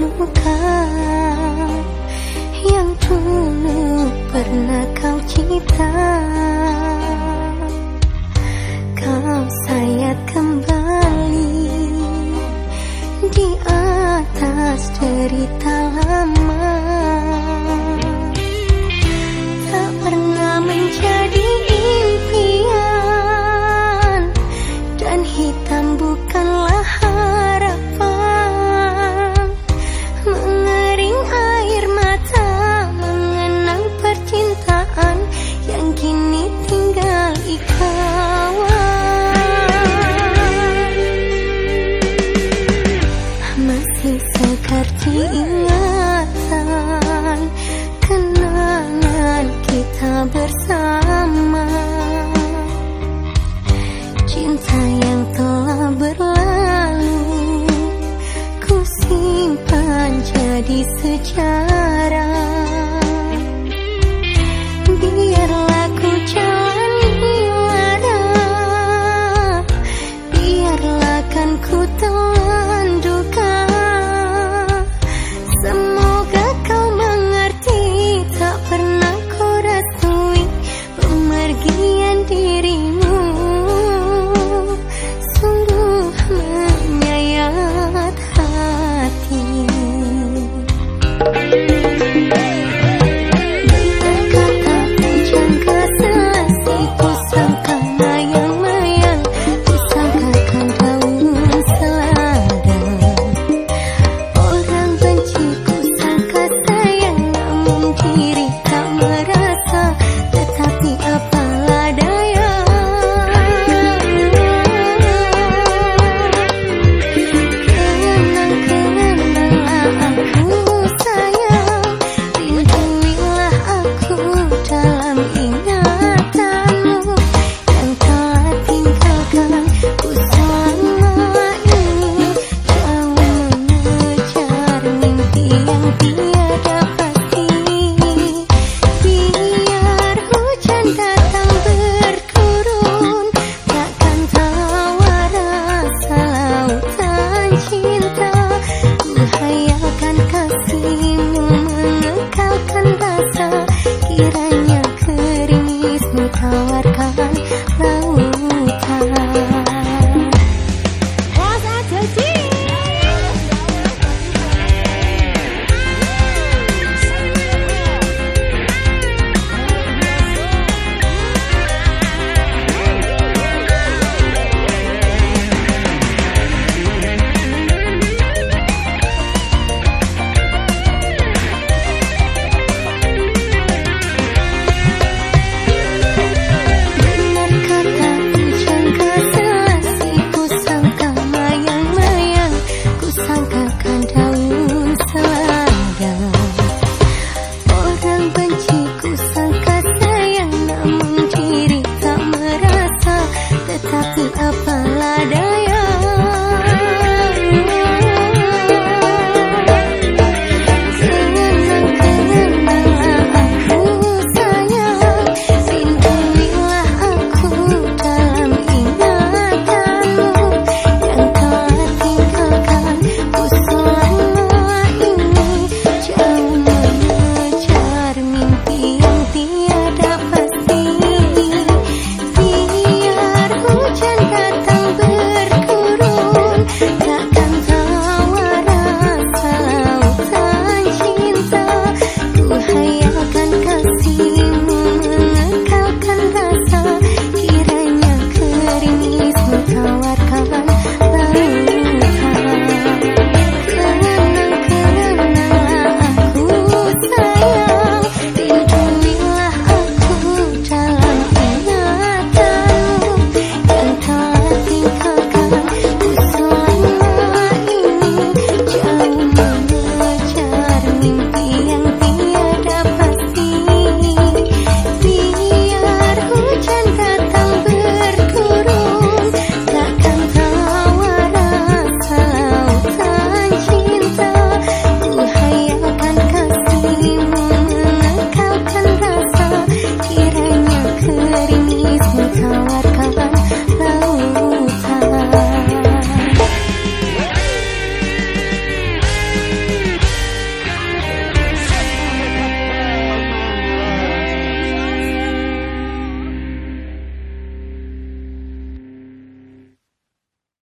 luka yang dulu pernah kau cintai. 一丝差。